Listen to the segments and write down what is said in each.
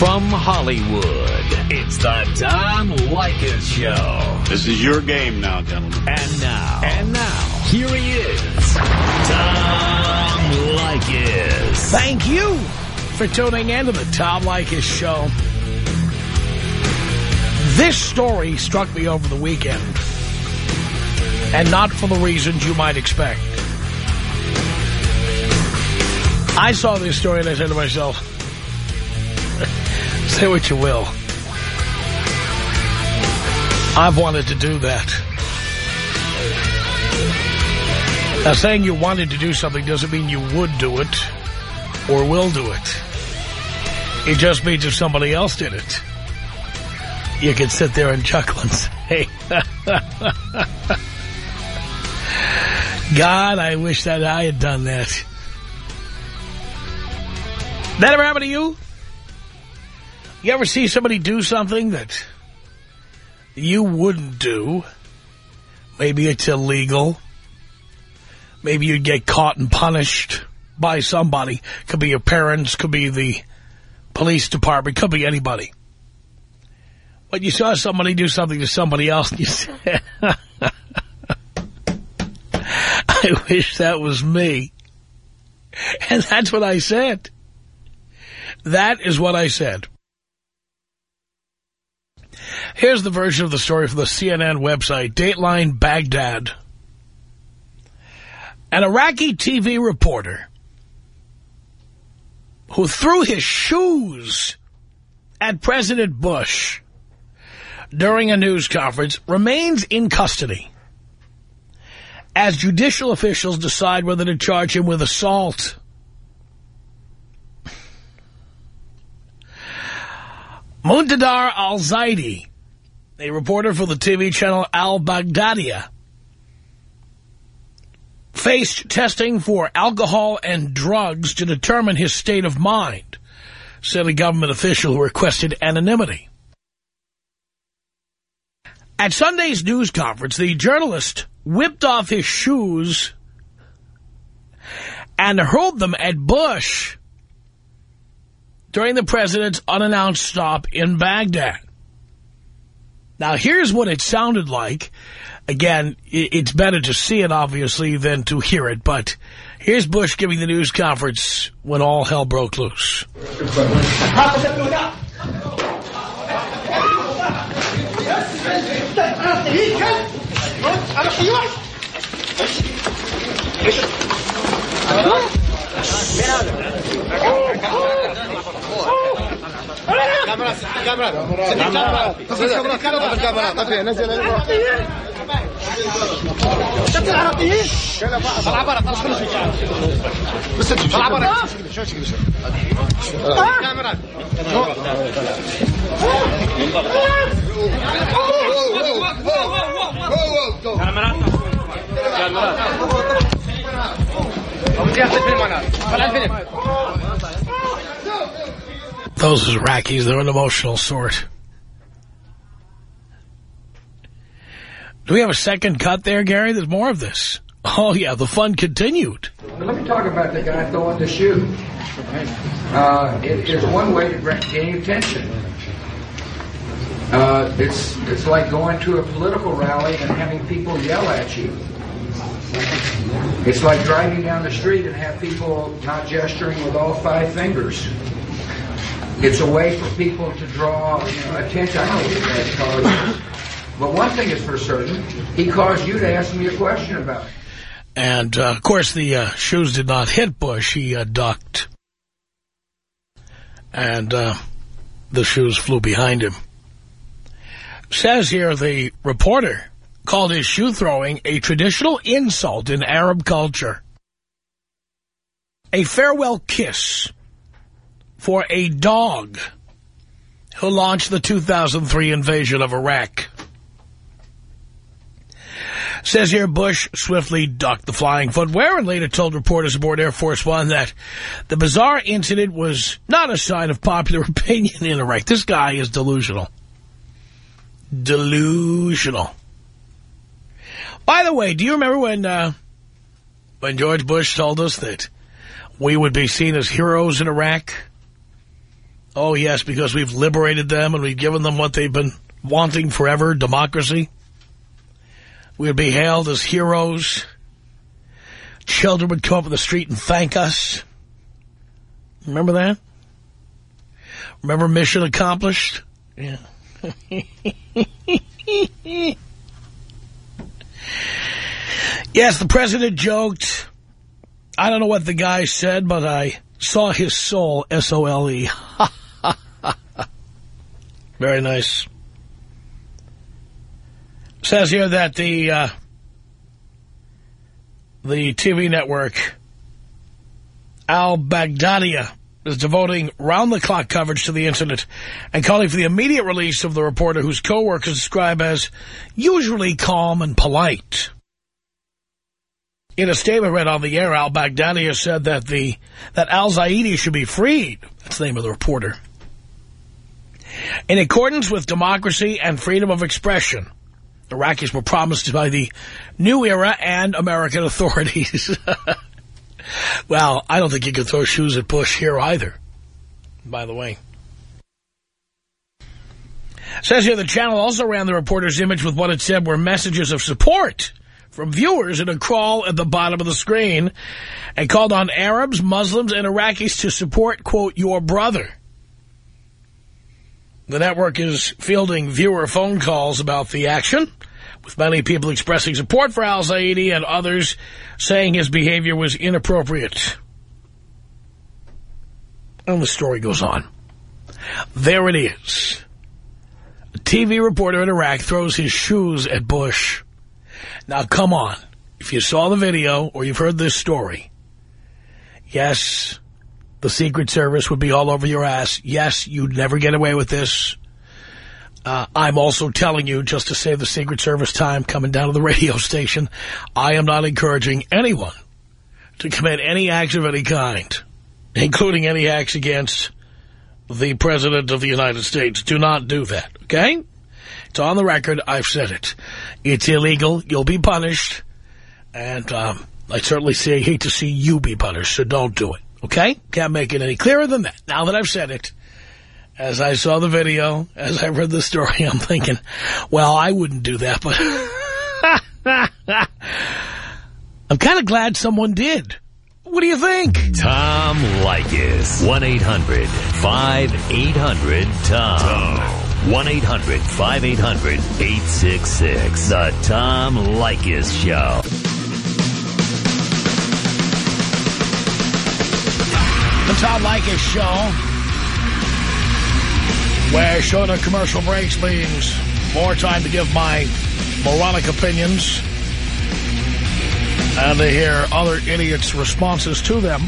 From Hollywood, it's the Tom Leykis Show. This is your game now, gentlemen. And now. And now. Here he is. Tom Leykis. Thank you for tuning in to the Tom Leykis Show. This story struck me over the weekend. And not for the reasons you might expect. I saw this story and I said to myself, say what you will. I've wanted to do that. Now, saying you wanted to do something doesn't mean you would do it or will do it. It just means if somebody else did it, you could sit there and chuckle and say, God, I wish that I had done that. That ever happened to you? You ever see somebody do something that you wouldn't do? Maybe it's illegal. Maybe you'd get caught and punished by somebody. Could be your parents, could be the police department, could be anybody. But you saw somebody do something to somebody else and you said, I wish that was me. And that's what I said. That is what I said. Here's the version of the story from the CNN website, Dateline Baghdad. An Iraqi TV reporter who threw his shoes at President Bush during a news conference remains in custody as judicial officials decide whether to charge him with assault. Muntadar al-Zaidi, a reporter for the TV channel Al-Baghdadiya, faced testing for alcohol and drugs to determine his state of mind, said a government official who requested anonymity. At Sunday's news conference, the journalist whipped off his shoes and hurled them at Bush during the president's unannounced stop in Baghdad. Now, here's what it sounded like. Again, it's better to see it, obviously, than to hear it. But here's Bush giving the news conference when all hell broke loose. كاميرات كاميرات كاميرات كاميرات كاميرات طفي نزل شفت العراقيين؟ العبارة طلع كل شيء بس العبارة شو شكله شو كاميرات كاميرات كاميرات ابو زياد الفيلم أنا طلع الفيلم Those Iraqis, they're an emotional sort. Do we have a second cut there, Gary? There's more of this. Oh, yeah, the fun continued. Let me talk about the guy throwing the shoe. Uh, it is one way to gain attention. Uh, it's it's like going to a political rally and having people yell at you. It's like driving down the street and have people not gesturing with all five fingers. It's a way for people to draw you know, attention. I what that causes. But one thing is for certain, he caused you to ask me a question about it. And, uh, of course, the uh, shoes did not hit Bush. He uh, ducked. And uh, the shoes flew behind him. Says here the reporter called his shoe throwing a traditional insult in Arab culture. A farewell kiss for a dog who launched the 2003 invasion of Iraq. Says here Bush swiftly ducked the flying footwear and later told reporters aboard Air Force One that the bizarre incident was not a sign of popular opinion in Iraq. This guy is delusional. Delusional. By the way, do you remember when uh, when George Bush told us that we would be seen as heroes in Iraq? Oh, yes, because we've liberated them and we've given them what they've been wanting forever, democracy. We'd be hailed as heroes. Children would come up in the street and thank us. Remember that? Remember mission accomplished? Yeah. yes, the president joked. I don't know what the guy said, but I saw his soul, S-O-L-E. Very nice. Says here that the uh, the TV network Al Baghdadiya is devoting round-the-clock coverage to the incident and calling for the immediate release of the reporter whose co-workers describe as usually calm and polite. In a statement read on the air, Al Baghdadiya said that the that al-Zaidi should be freed. That's the name of the reporter. In accordance with democracy and freedom of expression, Iraqis were promised by the new era and American authorities. well, I don't think you can throw shoes at Bush here either, by the way. Says here the channel also ran the reporter's image with what it said were messages of support from viewers in a crawl at the bottom of the screen and called on Arabs, Muslims, and Iraqis to support, quote, your brother. The network is fielding viewer phone calls about the action, with many people expressing support for al-Zaidi and others saying his behavior was inappropriate. And the story goes on. There it is. A TV reporter in Iraq throws his shoes at Bush. Now, come on. If you saw the video or you've heard this story, yes, the Secret Service would be all over your ass. Yes, you'd never get away with this. Uh, I'm also telling you, just to save the Secret Service time coming down to the radio station, I am not encouraging anyone to commit any acts of any kind, including any acts against the President of the United States. Do not do that, okay? It's on the record. I've said it. It's illegal. You'll be punished. And um, I certainly say, hate to see you be punished, so don't do it. Okay? Can't make it any clearer than that. Now that I've said it, as I saw the video, as I read the story, I'm thinking, well, I wouldn't do that, but I'm kind of glad someone did. What do you think? Tom Leykis. 1-800-5800-TOM. 1-800-5800-866. The Tom Leykis Show. The Tom Leykis Show, where shorter commercial breaks means more time to give my moronic opinions and to hear other idiots' responses to them.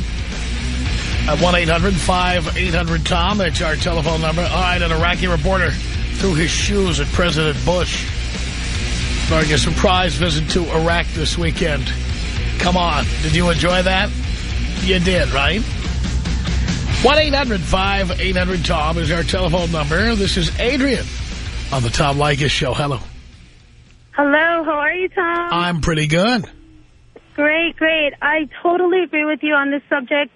At 1-800-5800-TOM, that's our telephone number. All right, an Iraqi reporter threw his shoes at President Bush during a surprise visit to Iraq this weekend. Come on, did you enjoy that? You did, right? 1-800-5800-TOM is our telephone number. This is Adrian on the Tom Leykis Show. Hello. Hello, how are you, Tom? I'm pretty good. Great, great. I totally agree with you on this subject.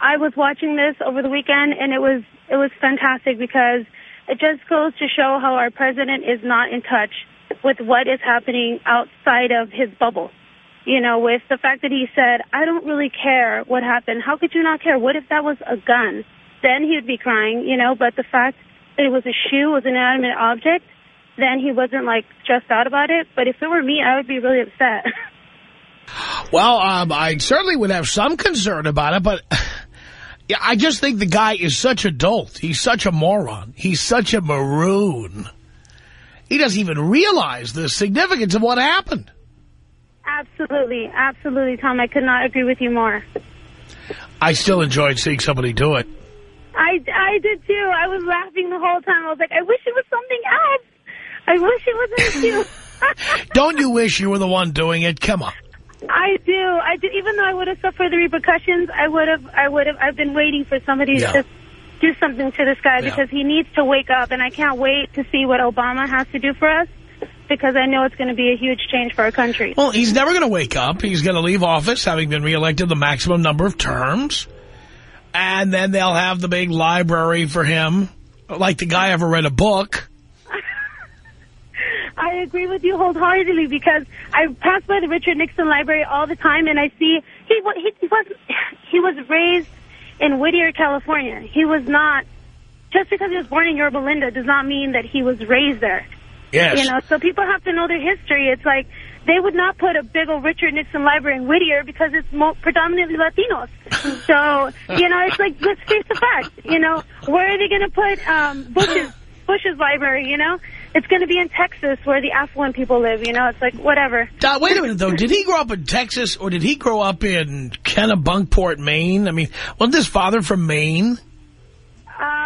I was watching this over the weekend, and it was it was fantastic because it just goes to show how our president is not in touch with what is happening outside of his bubble. You know, with the fact that he said, I don't really care what happened. How could you not care? What if that was a gun? Then he would be crying, you know, but the fact that it was a shoe, was an inanimate object, then he wasn't, like, stressed out about it. But if it were me, I would be really upset. Well, um, I certainly would have some concern about it, but yeah, I just think the guy is such a dolt. He's such a moron. He's such a maroon. He doesn't even realize the significance of what happened. Absolutely, absolutely, Tom. I could not agree with you more. I still enjoyed seeing somebody do it. I, I did, too. I was laughing the whole time. I was like, I wish it was something else. I wish it wasn't you. Don't you wish you were the one doing it? Come on. I do. I do. Even though I would have suffered the repercussions, I would have. I would have. I've been waiting for somebody Yeah. to do something to this guy Yeah. because he needs to wake up, and I can't wait to see what Obama has to do for us because I know it's going to be a huge change for our country. Well, he's never going to wake up. He's going to leave office having been reelected the maximum number of terms. And then they'll have the big library for him. Like the guy ever read a book. I agree with you wholeheartedly because I pass by the Richard Nixon Library all the time, and I see he he, he was he was raised in Whittier, California. He was not just because he was born in Yorba Linda does not mean that he was raised there. Yes. You know, so people have to know their history. It's like they would not put a big old Richard Nixon library in Whittier because it's predominantly Latinos. so, you know, it's like, let's face the facts. You know, where are they going to put um, Bush's, Bush's library, you know? It's going to be in Texas where the affluent people live, you know? It's like, whatever. Uh, wait a minute, though. Did he grow up in Texas or did he grow up in Kennebunkport, Maine? I mean, wasn't his father from Maine?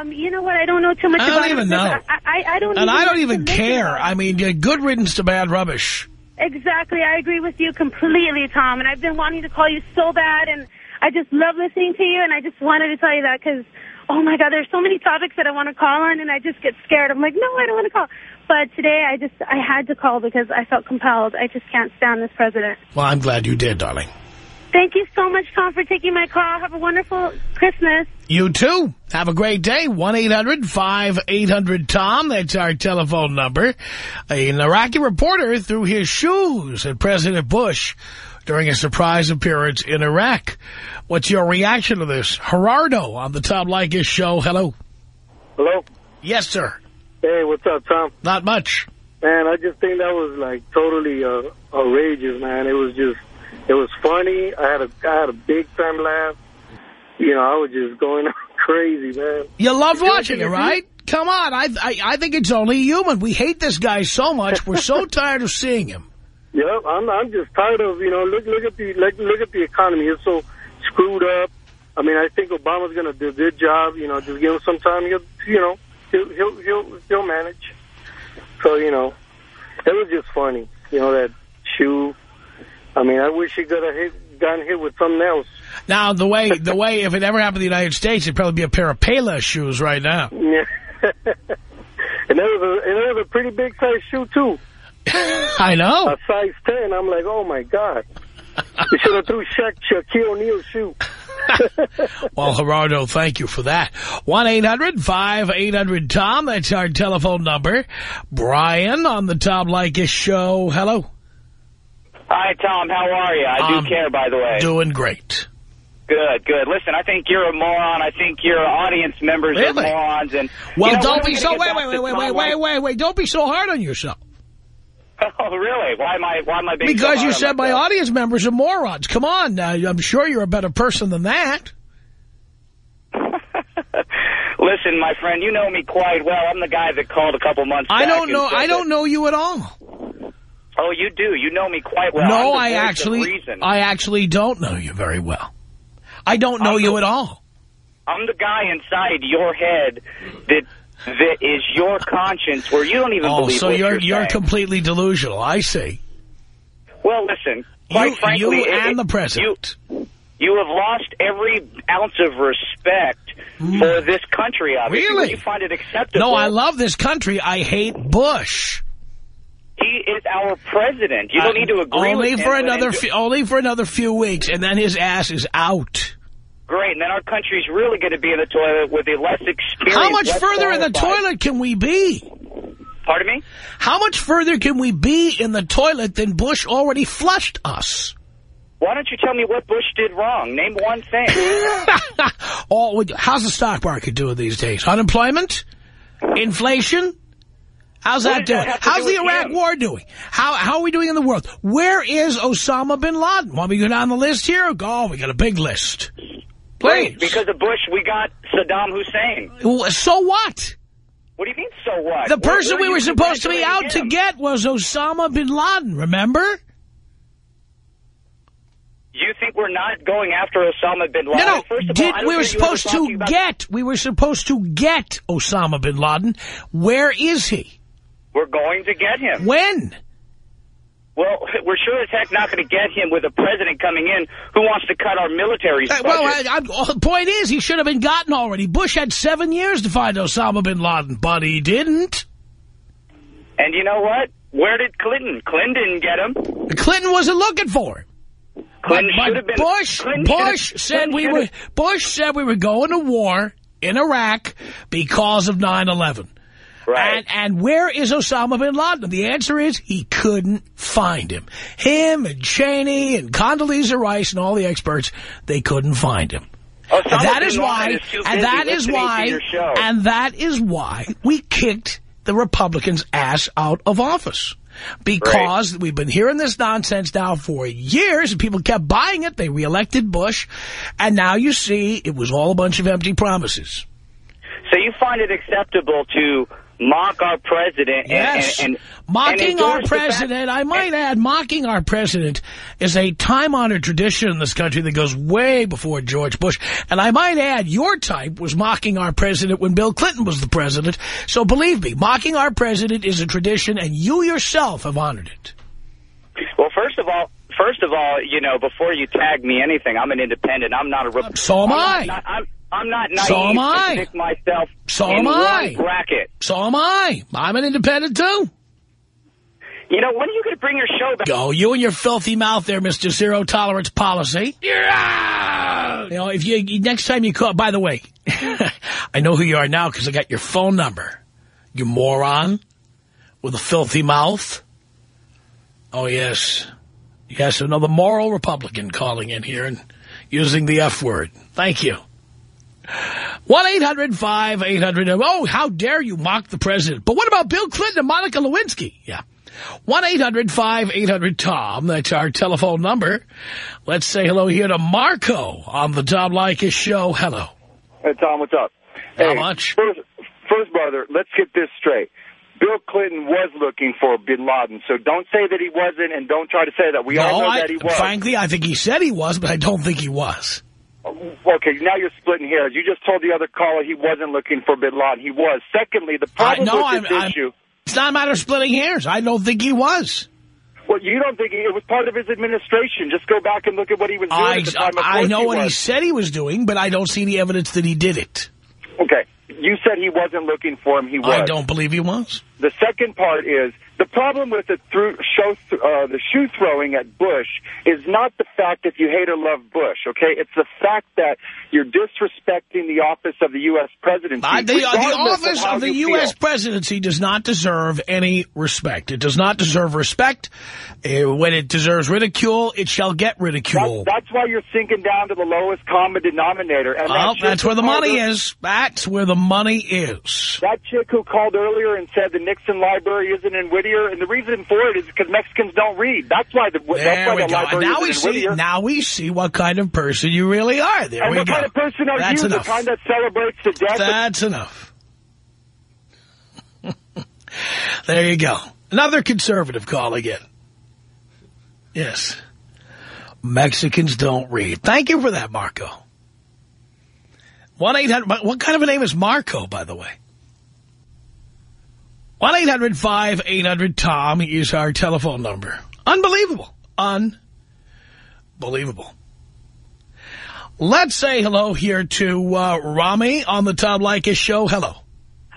Um, you know what? I don't know too much I about it. I don't even know. I, I, I don't And I don't even care. I mean, good riddance to bad rubbish. Exactly. I agree with you completely, Tom. And I've been wanting to call you so bad, and I just love listening to you, and I just wanted to tell you that because, oh, my God, there's so many topics that I want to call on, and I just get scared. I'm like, no, I don't want to call. But today I just, I had to call because I felt compelled. I just can't stand this president. Well, I'm glad you did, darling. Thank you so much, Tom, for taking my call. Have a wonderful Christmas. You too. Have a great day. 1-800-5800-TOM. That's our telephone number. An Iraqi reporter threw his shoes at President Bush during a surprise appearance in Iraq. What's your reaction to this? Gerardo on the Tom Leykis show. Hello. Hello? Yes, sir. Hey, what's up, Tom? Not much. Man, I just think that was, like, totally uh, outrageous, man. It was just, it was funny. I had a, I had a big-time laugh. You know, I was just going crazy, man. You loved watching it, right? Come on. I, I I think it's only human. We hate this guy so much. We're so tired of seeing him. Yep, I'm, I'm just tired of, you know, look, look at the, look, look at the economy. It's so screwed up. I mean, I think Obama's going to do a good job. You know, just give him some time. He'll, you know, he'll, he'll, he'll, he'll manage. So, you know, it was just funny. You know, that shoe. I mean, I wish he could have hit, gotten hit with something else. Now, the way, the way, if it ever happened in the United States, it'd probably be a pair of Payless shoes right now. Yeah. and that was a, and that was a pretty big size shoe too. I know. A size ten. I'm like, oh my god. You should have threw Shaq Shaquille O'Neal's shoe. Well, Gerardo, thank you for that. 1-800-5800-TOM. That's our telephone number. Brian on the Tom Leykis show. Hello. Hi, Tom. How are you? I Um, do care, by the way. Doing great. Good, good. Listen, I think you're a moron. I think your audience members Really? are morons. And Well, you know, don't be so, wait, wait, wait, wait, wait, wait, wait, wait. Don't be so hard on yourself. Oh, really? Why am I? Why am I being? so Because you said my myself? audience members are morons. Come on now. I'm sure you're a better person than that. Listen, my friend, you know me quite well. I'm the guy that called a couple months. I don't know. I don't that- know you at all. Oh, you do. You know me quite well. no, I actually. I actually don't know you very well. I don't know I'm you the- at all. I'm the guy inside your head that that is your conscience, where you don't even Oh, believe so you're you're, you're completely delusional. I see. Well, listen. Quite You, frankly, you and it- the president. You, you have lost every ounce of respect for this country, obviously. Hmm. Really? You find it acceptable. No, I love this country. I hate Bush. He is our president. You don't Uh, need to agree only with for him, another only for another few weeks, and then his ass is out. Great, and then our country's really going to be in the toilet with the less experienced. How much further in the toilet can we be? Pardon me? How much further can we be in the toilet than Bush already flushed us? Why don't you tell me what Bush did wrong? Name one thing. oh, how's the stock market doing these days? Unemployment? Inflation? How's that doing? that How's do the Iraq him? war doing? How how are we doing in the world? Where is Osama bin Laden? Want me to go down the list here? Go, we got a big list. Please. because of Bush, we got Saddam Hussein. So what? What do you mean, so what? The person we were supposed to be out to get was Osama bin Laden, remember? You think we're not going after Osama bin Laden? No, no. First of Did, all, we were hear you ever supposed to get, we were supposed to get Osama bin Laden. Where is he? We're going to get him. When? Well, we're sure as heck not going to get him with a president coming in who wants to cut our military Uh, budget. well, I, I, the point is, he should have been gotten already. Bush had seven years to find Osama bin Laden, but he didn't. and you know what? Where did Clinton? Clinton didn't get him. Clinton wasn't looking for him. Clinton but, should have been. Bush, Clinton Bush said Clinton we were. Bush said we were going to war in Iraq because of 9/11. Right. And, and where is Osama bin Laden? The answer is he couldn't find him. Him and Cheney and Condoleezza Rice and all the experts, they couldn't find him. Osama And that is why, is and that is why, and that is why we kicked the Republicans' ass out of office. Because we've been hearing this nonsense now for years, and people kept buying it. They reelected Bush, and now you see it was all a bunch of empty promises. So you find it acceptable to mock our president and, Yes. and, and mocking and our endorse the fact- president, I might add, mocking our president is a time-honored tradition in this country that goes way before George Bush. And I might add, your type was mocking our president when Bill Clinton was the president. So believe me, mocking our president is a tradition, and you yourself have honored it. Well, first of all, first of all, you know, before you tag me anything, I'm an independent. I'm not a. So am I'm I. Not, I'm, I'm not naive So am I. to pick myself So am I. bracket. So am I. I'm an independent, too. You know, when are you going to bring your show back? Go, you and your filthy mouth there, Mr. Zero Tolerance Policy. You're out! You know, if you, next time you call, by the way, I know who you are now because I got your phone number. You moron with a filthy mouth. Oh, yes. Yes, another moral Republican calling in here and using the F word. Thank you. 1-800-5800. Oh, how dare you mock the president. But what about Bill Clinton and Monica Lewinsky? Yeah. 1-800-5800-TOM. That's our telephone number. Let's say hello here to Marco on the Tom Leykis show. Hello. Hey, Tom, what's up? How hey, much? First, first, brother, let's get this straight. Bill Clinton was looking for bin Laden, so don't say that he wasn't, and don't try to say that. We all no, know I, that he was. frankly, I think he said he was, but I don't think he was. Okay, now you're splitting hairs. You just told the other caller he wasn't looking for bin Laden. He was. Secondly, the problem no, with I'm, this I'm- issue... it's not a matter of splitting hairs. I don't think he was. Well, you don't think it was part of his administration. Just go back and look at what he was doing I, at the time. Of I know he what he said he was doing, but I don't see the evidence that he did it. Okay, you said he wasn't looking for him. He was. I don't believe he was. The second part is the problem with the through show uh, the shoe throwing at Bush is not the fact that you hate or love Bush. Okay, it's the fact that you're disrespecting the office of the U.S. presidency. Uh, the, uh, the office how of the U.S. presidency does not deserve any respect. It does not deserve respect. Uh, when it deserves ridicule, it shall get ridicule. That's, that's why you're sinking down to the lowest common denominator. And Well, that that's where the money is. That's where the money is. That chick who called earlier and said the Nixon Library isn't in Whittier, and the reason for it is because Mexicans don't read. That's why the that's why we the go. Library now we in see. Whittier. Now we see what kind of person you really are. There and we go. kind of person are That's you? enough. The kind that celebrates the death of That's enough. there you go. Another conservative call again. Yes. Mexicans don't read. Thank you for that, Marco. 1-800, what kind of a name is Marco, by the way? 1-800-5800-TOM is our telephone number. Unbelievable. Unbelievable. Let's say hello here to uh, Rami on the Tom Leykis show. Hello.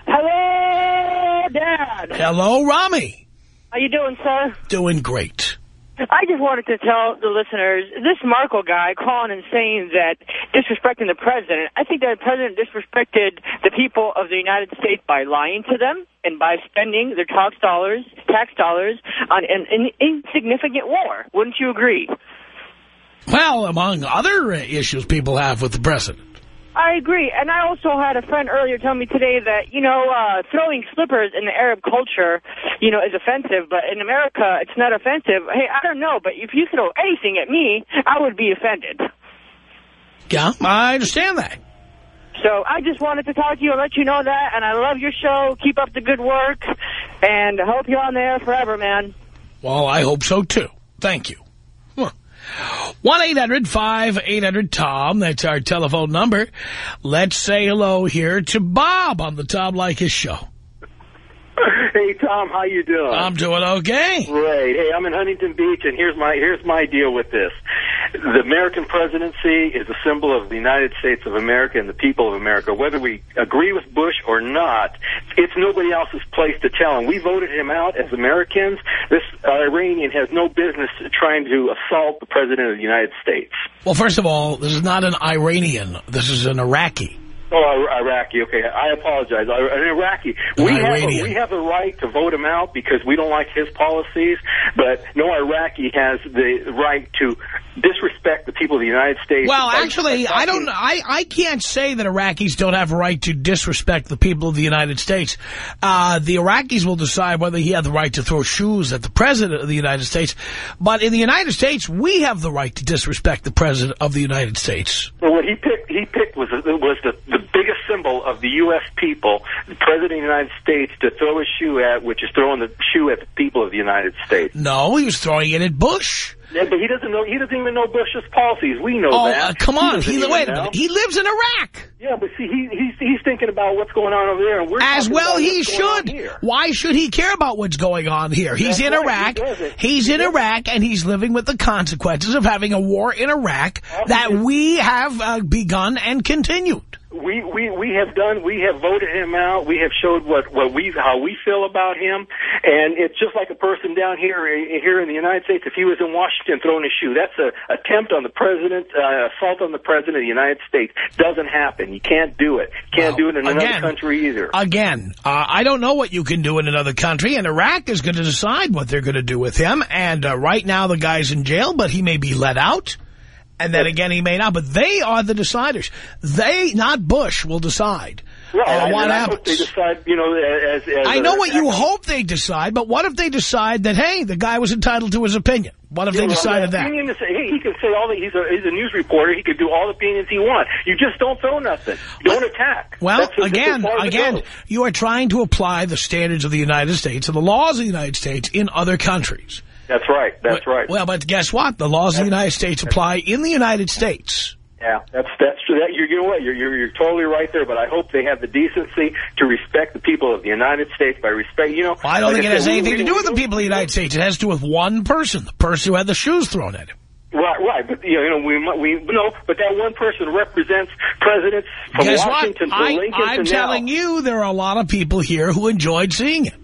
Hello, Dad. Hello, Rami. How you doing, sir? Doing great. I just wanted to tell the listeners, this Marco guy calling and saying that disrespecting the president, I think that the president disrespected the people of the United States by lying to them and by spending their tax dollars, tax dollars on an, an insignificant war. Wouldn't you agree? Well, among other issues people have with the president. I agree. And I also had a friend earlier tell me today that, you know, uh, throwing slippers in the Arab culture, you know, is offensive. But in America, it's not offensive. Hey, I don't know, but if you throw anything at me, I would be offended. Yeah, I understand that. So I just wanted to talk to you and let you know that. And I love your show. Keep up the good work. And I hope you're on there forever, man. Well, I hope so, too. Thank you. Huh. 1-800-5800-TOM. That's our telephone number. Let's say hello here to Bob on the Tom Leykis show. Hey Tom, how you doing? I'm doing okay. Great. Hey, I'm in Huntington Beach, and here's my here's my deal with this. the American presidency is a symbol of the United States of America and the people of America. Whether we agree with Bush or not, it's nobody else's place to tell. And we voted him out as Americans. This uh, Iranian has no business trying to assault the president of the United States. Well, first of all, this is not an Iranian. This is an Iraqi. Oh, Iraqi. Okay, I apologize. An Iraqi. We have, a, we have a right to vote him out because we don't like his policies, but no Iraqi has the right to disrespect the people of the United States. Well, actually, I don't. I I can't say that Iraqis don't have a right to disrespect the people of the United States. Uh, the Iraqis will decide whether he had the right to throw shoes at the president of the United States. But in the United States, we have the right to disrespect the president of the United States. Well, what he picked, he picked was was the the biggest symbol of the U.S. people, the president of the United States, to throw a shoe at, which is throwing the shoe at the people of the United States. No, he was throwing it at Bush. Yeah, but he doesn't know. He doesn't even know Bush's policies. We know oh, that. Uh, come on, he, he wait. He lives in Iraq. Yeah, but see, he, he's he's thinking about what's going on over there, and we're as well. He should. Why should he care about what's going on here? He's That's in right, Iraq. He he's in Iraq, and he's living with the consequences of having a war in Iraq that we have uh, begun and continued. We, we we have done. We have voted him out. We have showed what what we how we feel about him, and it's just like a person down here here in the United States. If he was in Washington throwing a shoe, that's a attempt on the president, uh, assault on the president of the United States. Doesn't happen. You can't do it. Can't Well, do it in another again- country either. Again, uh, I don't know what you can do in another country, and Iraq is going to decide what they're going to do with him. And uh, right now, the guy's in jail, but he may be let out. And then again, he may not. But they are the deciders. They, not Bush, will decide Right, uh, what I happens. They decide, you know, as, as I know what you hope they decide, but what if they decide that, hey, the guy was entitled to his opinion? What if they well, decided that? opinion is- he, he can say all the, he's a, he's a news reporter. He could do all the opinions he wants. You just don't throw nothing. Don't attack. Well, That's again, as far as it again, you are trying to apply the standards of the United States and the laws of the United States in other countries. That's right. That's right. Well, but guess what? The laws of the United States apply in the United States. Yeah, that's that's. That you're, you know what? You're, you're you're totally right there. But I hope they have the decency to respect the people of the United States by respect. You know, I don't like think it has anything we- to do with the people of the United States. It has to do with one person, the person who had the shoes thrown at him. Right, right. But you know, we we no, but that one person represents presidents from Guess Washington what? to I, Lincoln I'm to telling now. you, there are a lot of people here who enjoyed seeing it.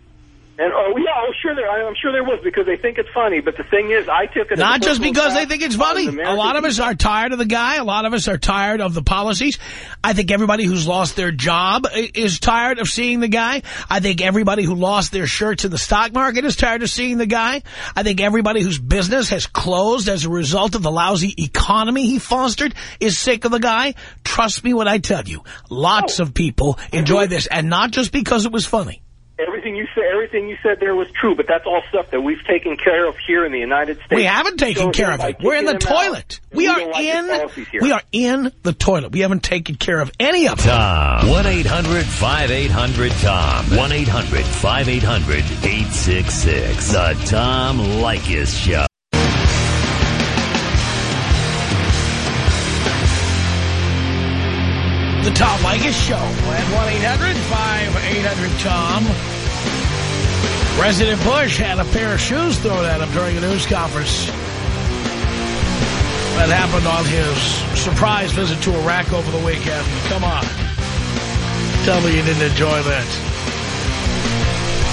And oh yeah, oh sure there, I'm sure there was because they think it's funny. But the thing is, I took it Not just because they think it's funny. A lot of us are tired of the guy. A lot of us are tired of the policies. I think everybody who's lost their job is tired of seeing the guy. I think everybody who lost their shirts in the stock market is tired of seeing the guy. I think everybody whose business has closed as a result of the lousy economy he fostered is sick of the guy. Trust me when I tell you, lots Oh. of people enjoy this, and not just because it was funny. Everything you said, everything you said there was true, but that's all stuff that we've taken care of here in the United States. We haven't taken Shows care of it. We're in the kicking them out. toilet. And We are like the policies here. in. We are in the toilet. We haven't taken care of any of it. Tom. 1-800-5800-TOM. 1-800-5800-866. The Tom Leykis Show. The Tom Leykis Show at 1-800-5800-TOM. President Bush had a pair of shoes thrown at him during a news conference. That happened on his surprise visit to Iraq over the weekend. Come on. Tell me you didn't enjoy that.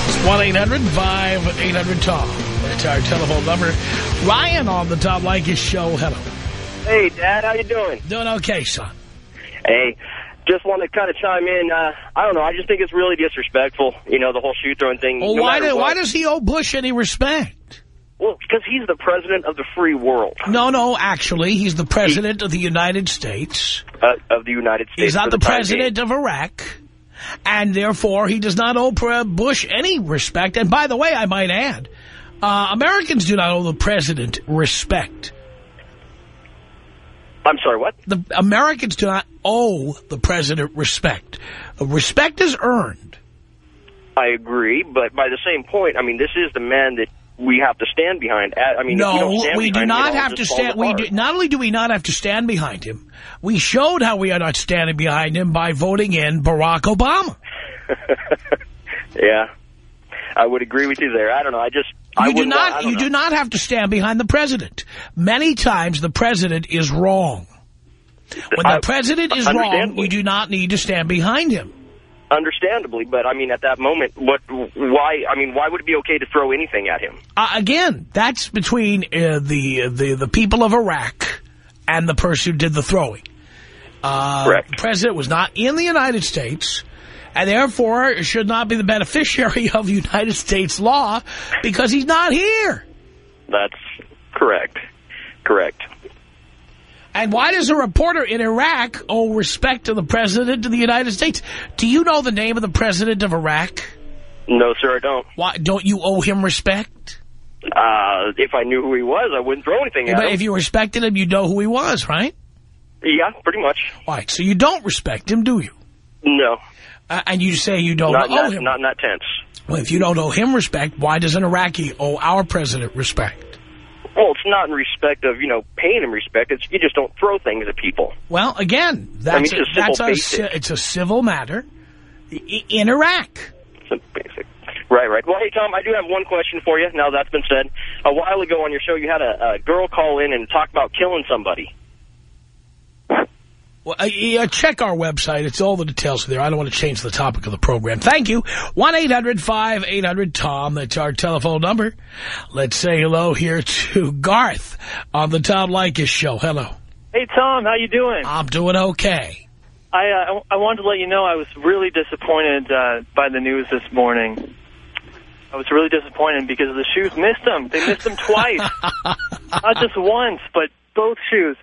It's 1-800-5800-TOM. That's our telephone number. Ryan on the Tom Leykis Show. Hello. Hey, Dad, how you doing? Doing okay, son. Hey, just want to kind of chime in. Uh, I don't know. I just think it's really disrespectful. You know, the whole shoe throwing thing. Well, no why, what. why does he owe Bush any respect? Well, because he's the president of the free world No, no, actually, he's the president of the United States. uh, of the United States. He's not the time president of Iraq. And therefore, he does not owe Bush any respect. And by the way, I might add, uh, Americans do not owe the president respect. I'm sorry, what? The Americans do not owe the president respect. Respect is earned. I agree, but by the same point, I mean, this is the man that we have to stand behind. I mean, if we, don't No, we do behind him, not have to stand. We do, not only do we not have to stand behind him, we showed how we are not standing behind him by voting in Barack Obama. yeah, I would agree with you there. I don't know. I just You do don't You know. do not have to stand behind the president. Many times the president is wrong. When the I- president is wrong, you do not need to stand behind him. Understandably, but I mean, at that moment, what? Why? I mean, why would it be okay to throw anything at him? Uh, again, that's between uh, the the the people of Iraq and the person who did the throwing. Uh, Correct. The president was not in the United States, and therefore should not be the beneficiary of United States law because he's not here. That's correct. Correct. And why does a reporter in Iraq owe respect to the president of the United States? Do you know the name of the president of Iraq? No, sir, I don't. Why don't you owe him respect? Uh, if I knew who he was, I wouldn't throw anything at him. But if you respected him, you'd know who he was, right? yeah, pretty much. Right. So you don't respect him, do you? No, Uh, and you say you don't not, owe not, him. not in that tense. Well, if you don't owe him respect, why does an Iraqi owe our president respect? Well, it's not in respect of, you know, paying him respect. It's you just don't throw things at people. Well, again, that's I mean, it's a, simple that's a, it's a civil matter in Iraq. It's basic. Right, right. Well, hey, Tom, I do have one question for you. Now that's been said. A while ago on your show, you had a, a girl call in and talk about killing somebody. Well, uh, yeah, check our website. It's all the details there. I don't want to change the topic of the program. Thank you. 1-800-5800-TOM. That's our telephone number. Let's say hello here to Garth on the Tom Leykis show. Hello. Hey, Tom, how you doing? I'm doing okay. I uh, I wanted to let you know I was really disappointed uh, by the news this morning. I was really disappointed because the shoes missed them. They missed them twice. Not just once, but both shoes.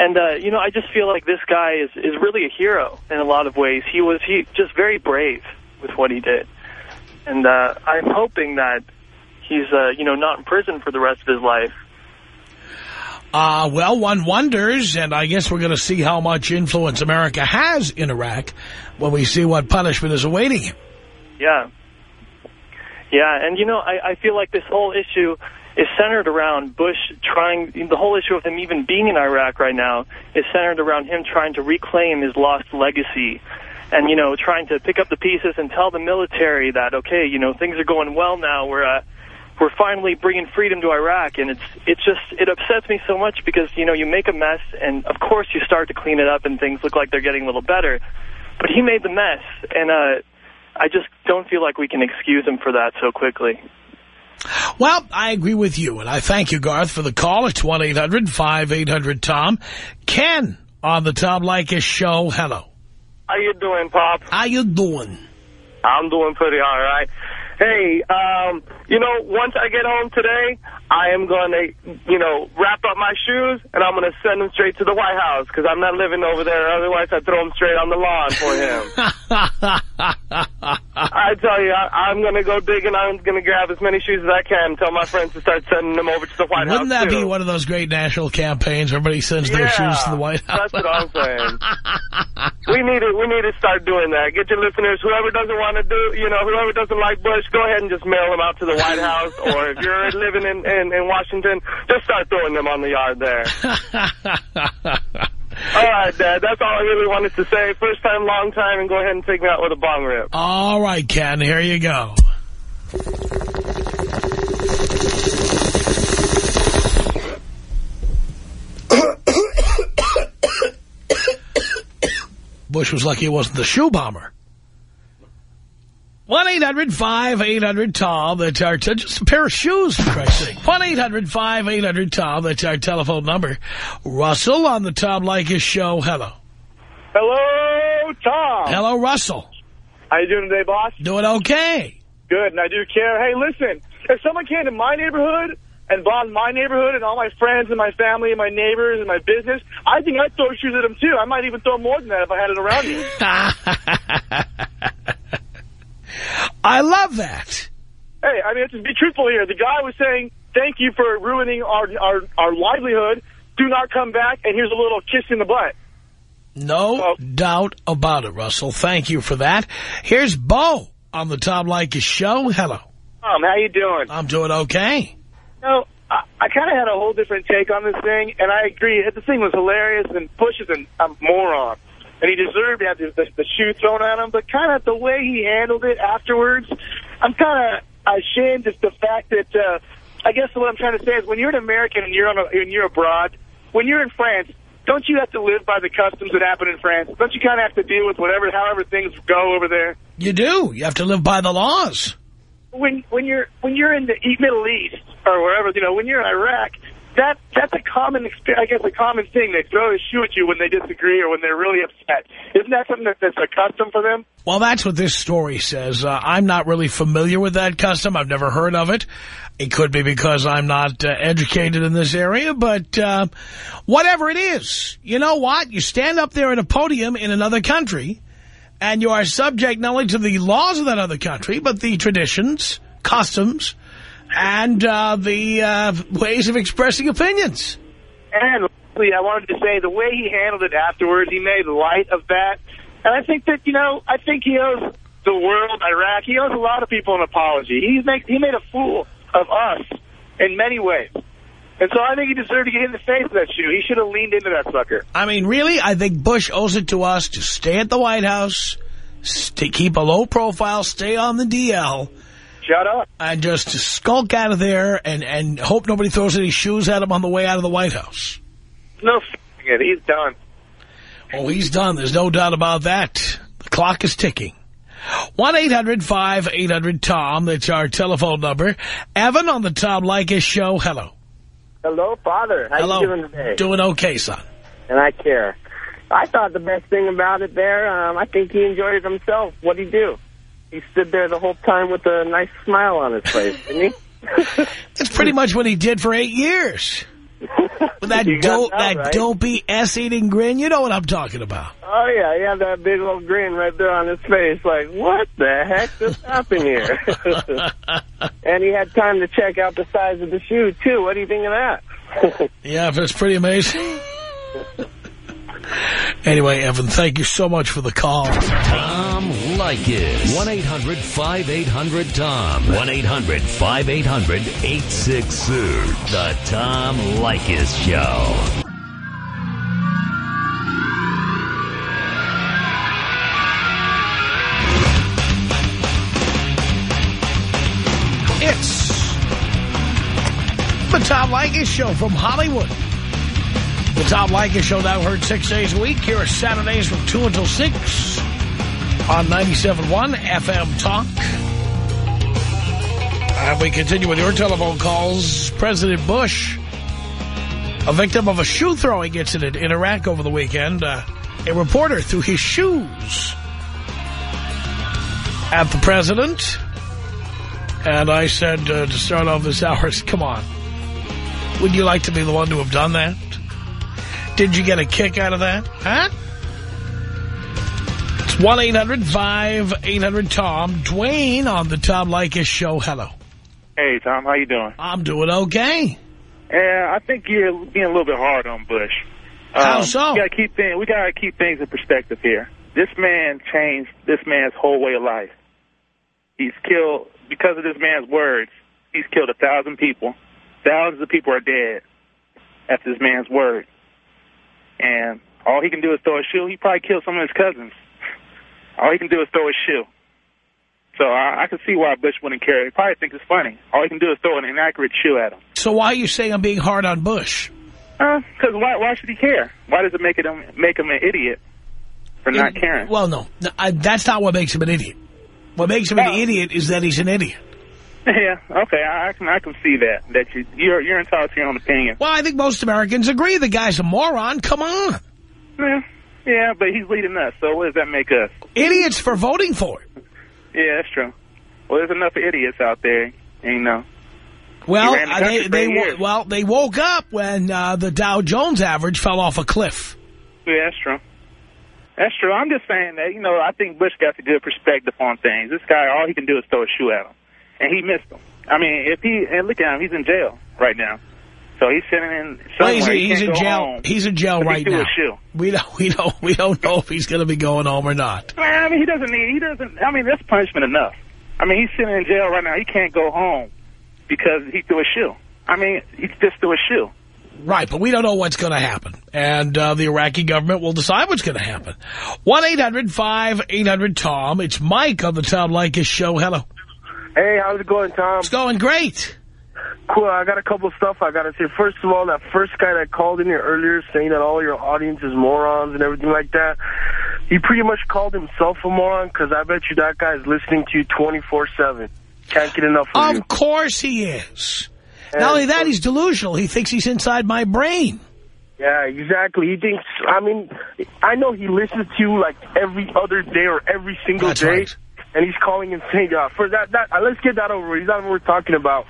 And, uh, you know, I just feel like this guy is, is really a hero in a lot of ways. He was he just very brave with what he did. And uh, I'm hoping that he's, uh, you know, not in prison for the rest of his life. Uh, well, one wonders, and I guess we're going to see how much influence America has in Iraq when we see what punishment is awaiting him. Yeah. Yeah, and you know, I, I feel like this whole issue is centered around Bush trying, the whole issue of him even being in Iraq right now is centered around him trying to reclaim his lost legacy. And, you know, trying to pick up the pieces and tell the military that, okay, you know, things are going well now. We're, uh, we're finally bringing freedom to Iraq. And it's, it's just, it upsets me so much because, you know, you make a mess and, of course, you start to clean it up and things look like they're getting a little better. But he made the mess. And, uh, I just don't feel like we can excuse him for that so quickly. Well, I agree with you, and I thank you, Garth, for the call. It's 1-800-5800-TOM. Ken on the Tom Leykis show. Hello. How you doing, Pop? How you doing? I'm doing pretty all right. Hey, um, you know, once I get home today, I am going to, you know, wrap up my shoes, and I'm going to send them straight to the White House, because I'm not living over there. Otherwise, I'd throw them straight on the lawn for him. I tell you, I, I'm going to go dig, and I'm going to grab as many shoes as I can and tell my friends to start sending them over to the White House. Wouldn't that too. be one of those great national campaigns? Everybody sends their shoes to the White House. That's what I'm saying. we need to we need to start doing that. Get your listeners. Whoever doesn't want to do, you know, whoever doesn't like Bush, go ahead and just mail them out to the White House. Or if you're living in, in in Washington, just start throwing them on the yard there. all right, Dad. That's all I really wanted to say. First time, long time, and go ahead and take me out with a bong rip. All right, Ken, here you go. Bush was lucky it wasn't the shoe bomber. 1-800-5800-TOM. That's our, just a pair of shoes, for Christ's sake. 1-800-5800-TOM. That's our telephone number. Russell on the Tom Leykis show. Hello. Hello, Tom. Hello, Russell. How you doing today, boss? Doing okay. Good, and I do care. Hey, listen, if someone came to my neighborhood and bombed my neighborhood and all my friends and my family and my neighbors and my business, I think I'd throw shoes at them, too. I might even throw more than that if I had it around me. I love that. Hey, I mean, let's just be truthful here. The guy was saying, thank you for ruining our, our, our livelihood. Do not come back, and here's a little kiss in the butt. No oh. doubt about it, Russell. Thank you for that. Here's Bo on the Tom Leykis show. Hello. Tom, how you doing? I'm doing okay. No, I, I kind of had a whole different take on this thing, and I agree. The thing was hilarious, and Bush is an, a moron. And he deserved to have the, the, the shoe thrown at him, but kind of the way he handled it afterwards, I'm kind of ashamed is the fact that, uh, I guess what I'm trying to say is when you're an American and you're on a, and you're abroad, when you're in France, don't you have to live by the customs that happen in France? Don't you kind of have to deal with whatever, however things go over there? You do. You have to live by the laws. When when you're when you're in the Middle East or wherever, you know, when you're in Iraq, that that's a common experience. I guess a common thing. They throw a shoe at you when they disagree or when they're really upset. Isn't that something that, that's a custom for them? Well, that's what this story says. Uh, I'm not really familiar with that custom. I've never heard of it. It could be because I'm not uh, educated in this area, but uh, whatever it is, you know what? You stand up there at a podium in another country, and you are subject not only to the laws of that other country, but the traditions, customs, and uh, the uh, ways of expressing opinions. And lastly, I wanted to say the way he handled it afterwards, he made light of that. And I think that, you know, I think he owes the world, Iraq, he owes a lot of people an apology. He, make, he made a fool of us in many ways. And so I think he deserved to get in the face of that shoe. He should have leaned into that sucker. I mean, really, I think Bush owes it to us to stay at the White House, to keep a low profile, stay on the DL. Shut up. And just skulk out of there and, and hope nobody throws any shoes at him on the way out of the White House. No f***ing it. He's done. Oh, he's done. There's no doubt about that. The clock is ticking. 1-800-5800-TOM. That's our telephone number. Evan on the Tom Leykis show. Hello. Hello, Father. How Hello. you doing today? Doing okay, son. And I care. I thought the best thing about it there, um, I think he enjoyed it himself. What'd he do? He stood there the whole time with a nice smile on his face, didn't he? That's pretty much what he did for eight years. With that, dope, that that right. dopey S-eating grin. You know what I'm talking about. Oh, yeah, he had that big old grin right there on his face, like, what the heck just happened here? and he had time to check out the size of the shoe, too. What do you think of that? Yeah, that's pretty amazing. Anyway, Evan, thank you so much for the call. Tom Leykis. 1-800-5800-TOM. 1-800-5800-866. The Tom Leykis Show. It's the Tom Leykis Show from Hollywood. The Tom Leykis Show now heard six days a week. Here are Saturdays from 2 until 6 on 97.1 FM Talk. And we continue with your telephone calls. President Bush, a victim of a shoe throwing incident in Iraq over the weekend. Uh, a reporter threw his shoes at the president. And I said uh, to start off this hour, come on. Would you like to be the one to have done that? Did you get a kick out of that? Huh? It's 1-800-5800-TOM. Dwayne on the Tom Leykis show. Hello. Hey, Tom, how you doing? I'm doing okay. Yeah, I think you're being a little bit hard on Bush. Um, How so? We gotta keep things. We gotta keep things in perspective here. This man changed this man's whole way of life. He's killed because of this man's words. He's killed a thousand people. Thousands of people are dead after this man's word. And all he can do is throw a shoe. He probably killed some of his cousins. All he can do is throw a shoe. So I, I can see why Bush wouldn't care. He probably thinks it's funny. All he can do is throw an inaccurate shoe at him. So why are you saying I'm being hard on Bush? Because why, why should he care? Why does it make him make him an idiot for not caring? Well, no. no, I, that's not what makes him an idiot. What makes him an idiot is that he's an idiot. Yeah, okay, I, I can I can see that that you you're you're entitled to your own opinion. Well, I think most Americans agree the guy's a moron. Come on. Yeah, yeah, but he's leading us. So what does that make us? Idiots for voting for him. Yeah, that's true. Well, there's enough idiots out there, you know. Well, uh, they they years. well they woke up when uh, the Dow Jones average fell off a cliff. Yeah, that's true. That's true. I'm just saying that, you know, I think Bush got a good perspective on things. This guy, all he can do is throw a shoe at him. And he missed them. I mean, if he, and look at him, he's in jail right now. So he's sitting in Well, somewhere. he's, He he's in jail. home. He's in jail right now. We don't we don't we don't know if he's going to be going home or not. Man, I mean, he doesn't need, he doesn't, I mean, that's punishment enough. I mean, he's sitting in jail right now. He can't go home because he threw a shoe. I mean, he just threw a shoe. Right, but we don't know what's going to happen. And uh, the Iraqi government will decide what's going to happen. 1-800-5800-TOM. It's Mike on the Tom Leykis show. Hello. Hey, how's it going, Tom? It's going great. Cool. I got a couple of stuff I got to say. First of all, that first guy that called in here earlier saying that all your audience is morons and everything like that, he pretty much called himself a moron because I bet you that guy is listening to you 24-7. Can't get enough of, Of you. course he is. Not only that, he's delusional. He thinks he's inside my brain. Yeah, exactly. He thinks, I mean, I know he listens to you like every other day or every single That's day. right. And he's calling and saying, uh, for that, that uh, let's get that over. He's not what we're talking about.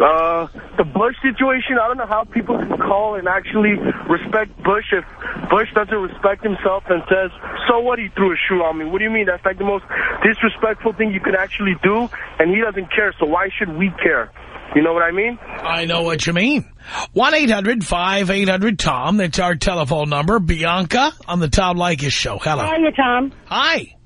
Uh, the Bush situation, I don't know how people can call and actually respect Bush if Bush doesn't respect himself and says, so what, he threw a shoe on me. What do you mean? That's like the most disrespectful thing you can actually do, and he doesn't care, so why should we care? You know what I mean? I know what you mean. 1-800-5800-TOM. That's our telephone number. Bianca on the Tom Leykis show. Hello. How are you, Tom? Hi.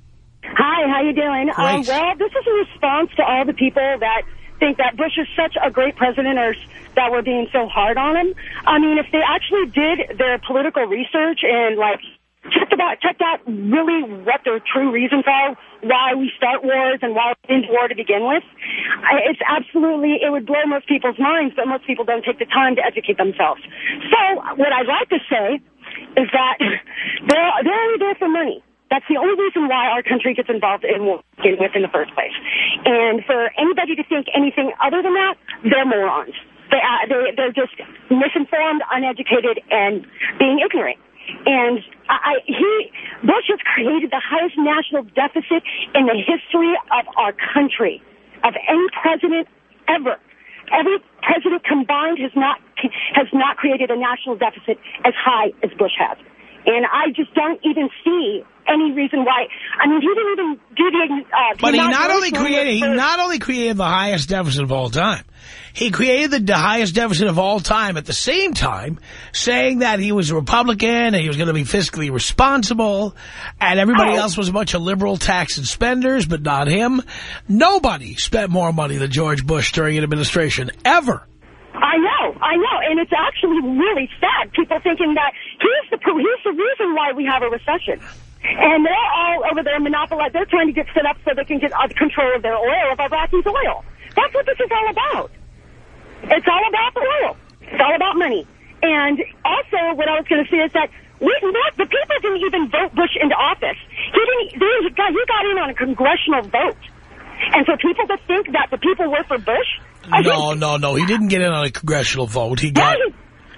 Hi, how you doing? Um, well, this is a response to all the people that think that Bush is such a great president or that we're being so hard on him. I mean, if they actually did their political research and, like, checked about checked out really what their true reasons are, why we start wars and why we're into war to begin with, it's absolutely, it would blow most people's minds, but most people don't take the time to educate themselves. So what I'd like to say is that they're, they're only there for money. That's the only reason why our country gets involved in war begin with in the first place. And for anybody to think anything other than that, they're morons. They, uh, they, they're just misinformed, uneducated, and being ignorant. And I- he, Bush has created the highest national deficit in the history of our country, of any president ever. Every president combined has not has not created a national deficit as high as Bush has. And I just don't even see any reason why. I mean, he didn't even do the. Uh, But he not only created he not only created the highest deficit of all time, he created the highest deficit of all time at the same time saying that he was a Republican and he was going to be fiscally responsible and everybody Oh. else was a bunch of liberal tax and spenders, but not him. Nobody spent more money than George Bush during an administration, ever. I know, I know, and it's actually really sad. People thinking that he's the he's the reason why we have a recession, and they're all over there monopolized. They're trying to get set up so they can get control of their oil, of Iraqi's oil. That's what this is all about. It's all about the oil. It's all about money. And also, what I was going to say is that we, not, the people didn't even vote Bush into office. He didn't. They, he got he got in on a congressional vote, and for people to think that the people were for Bush. No, no, no. He didn't get in on a congressional vote. He got...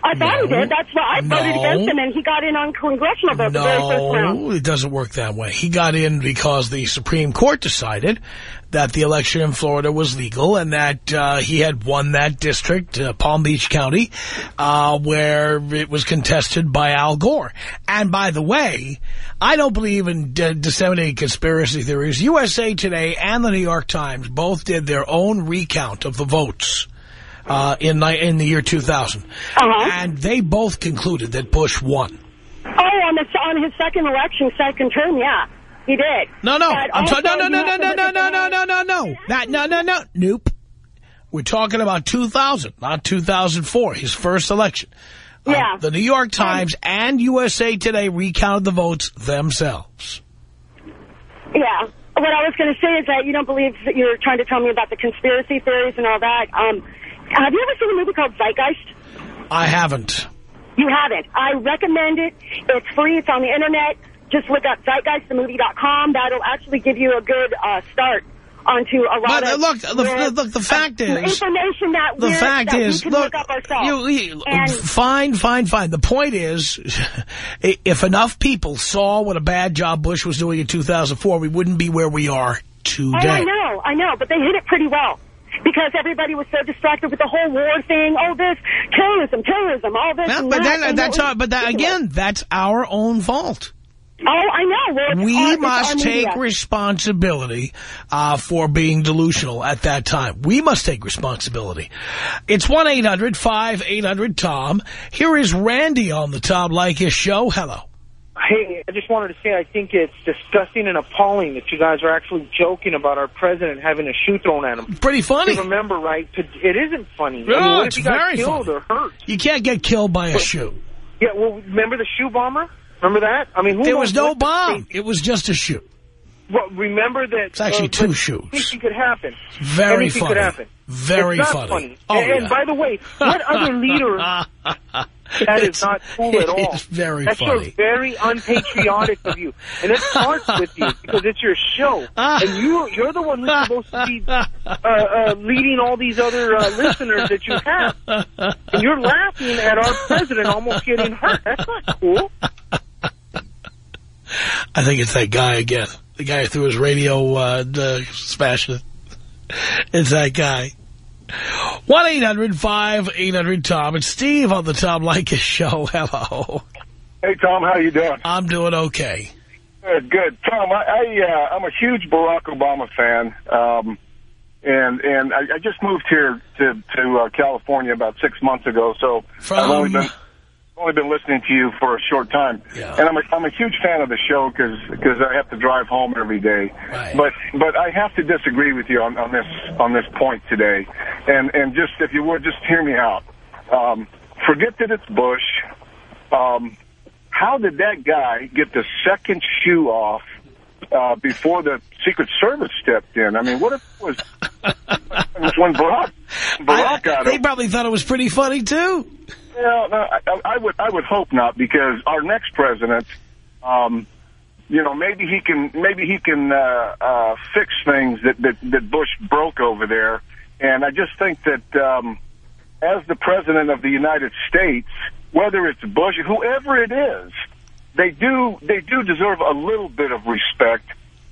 I thought he No. did. That's why I voted No. against him, and he got in on congressional vote the very first round. No, it doesn't work that way. He got in because the Supreme Court decided that the election in Florida was legal and that uh, he had won that district, uh, Palm Beach County, uh, where it was contested by Al Gore. And by the way, I don't believe in d disseminating conspiracy theories. USA Today and the New York Times both did their own recount of the votes. Uh, in in the year 2000, Uh-huh. and they both concluded that Bush won. Oh, on, the, on his second election, second term, yeah, he did. No, no, But I'm sorry. No, no, no, no, no, no, no, no, no, no, no. That, no, no, no. Nope. We're talking about 2000, not 2004, his first election. Uh, Yeah. the New York Times and USA Today recounted the votes themselves. Yeah. What I was going to say is that you don't believe that you're trying to tell me about the conspiracy theories and all that. Um, have you ever seen a movie called Zeitgeist? I haven't. You haven't. I recommend it. It's free. It's on the internet. Just look up zeitgeistthemovie.com. That'll actually give you a good uh, start onto a lot But uh, of look, the, look, the fact uh, is, information that the fact that is, we can look, look up ourselves. you, you- and fine, fine, fine. The point is, if enough people saw what a bad job Bush was doing in 2004, we wouldn't be where we are today. Oh, I know, I know, but they hit it pretty well. Because everybody was so distracted with the whole war thing. Oh, this, terrorism, terrorism, all this but that. that's our, but that, again, that's our own fault. Oh, I know. Well, our- We must take media. responsibility uh, for being delusional at that time. We must take responsibility. It's 1-800-5800-TOM. Here is Randy on the Tom Leykis show. Hello. Hey, I just wanted to say I think it's disgusting and appalling that you guys are actually joking about our president having a shoe thrown at him. Pretty funny. To remember, right? It isn't funny. I No, mean, it's if he got very killed funny. or hurt? You can't get killed by a shoe. Yeah, well, remember the shoe bomber? Remember that? I mean, who There was no bomb. It was just a shoe. well, remember that It's actually uh, two shoes. Anything could happen. Very anything funny. could happen. Very funny. funny. Oh, and, and by the way, what other leader? That is not cool at all. It's very That's funny. so very unpatriotic of you, and it starts with you because it's your show, and you you're the one who's supposed to be uh, uh, leading all these other uh, listeners that you have, and you're laughing at our president almost getting hurt. That's not cool. I think it's that guy again. The guy who threw his radio, uh, uh, it. It's that guy. 1-800-5800-TOM. It's Steve on the Tom Leykis Show. Hello. Hey, Tom, how you doing? I'm doing okay. Good, good. Tom, I, I uh, I'm a huge Barack Obama fan, um, and and I, I just moved here to to uh, California about six months ago. So I've only been only been listening to you for a short time, and I'm a, I'm a huge fan of the show because because I have to drive home every day. But but I have to disagree with you on, on this on this point today, and and just if you would just hear me out. Um, forget that it's Bush. Um, how did that guy get the second shoe off uh, before the Secret Service stepped in? I mean, what if it was, it was when Barack Barack got They him? probably thought it was pretty funny, too. Well, no, I, I would I would hope not because our next president, um, you know, maybe he can maybe he can uh, uh, fix things that, that that Bush broke over there, and I just think that um, as the president of the United States, whether it's Bush, whoever it is, they do they do deserve a little bit of respect.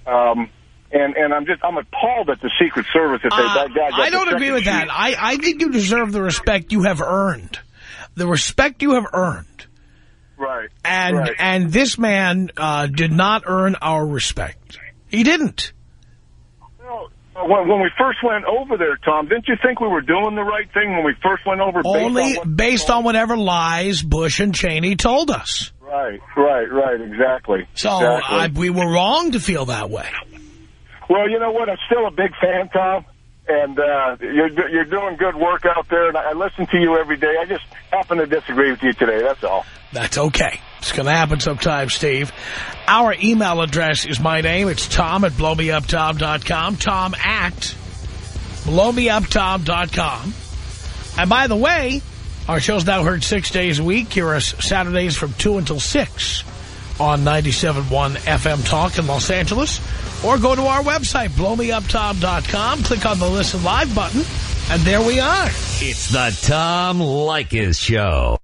Um, and and I'm just I'm appalled at the Secret Service if they that guy got Uh, I don't agree with that. I, I think you deserve the respect you have earned. The respect you have earned. Right. And right. and this man uh, did not earn our respect. He didn't. When, when we first went over there, Tom, didn't you think we were doing the right thing when we first went over? based Only on what- based on whatever lies Bush and Cheney told us. Right, right, right, exactly. So exactly. I, we were wrong to feel that way. Well, you know what? I'm still a big fan, Tom, and uh, you're you're doing good work out there, and I listen to you every day. I just happen to disagree with you today. That's all. That's okay. It's going to happen sometime, Steve. Our email address is my name. It's Tom at blowmeuptom.com. Tom at blowmeuptom.com. And by the way, our show's now heard six days a week. Hear us Saturdays from 2 until 6 on 97.1 FM Talk in Los Angeles. Or go to our website, blowmeuptom.com. Click on the Listen Live button, and there we are. It's the Tom Leykis Show.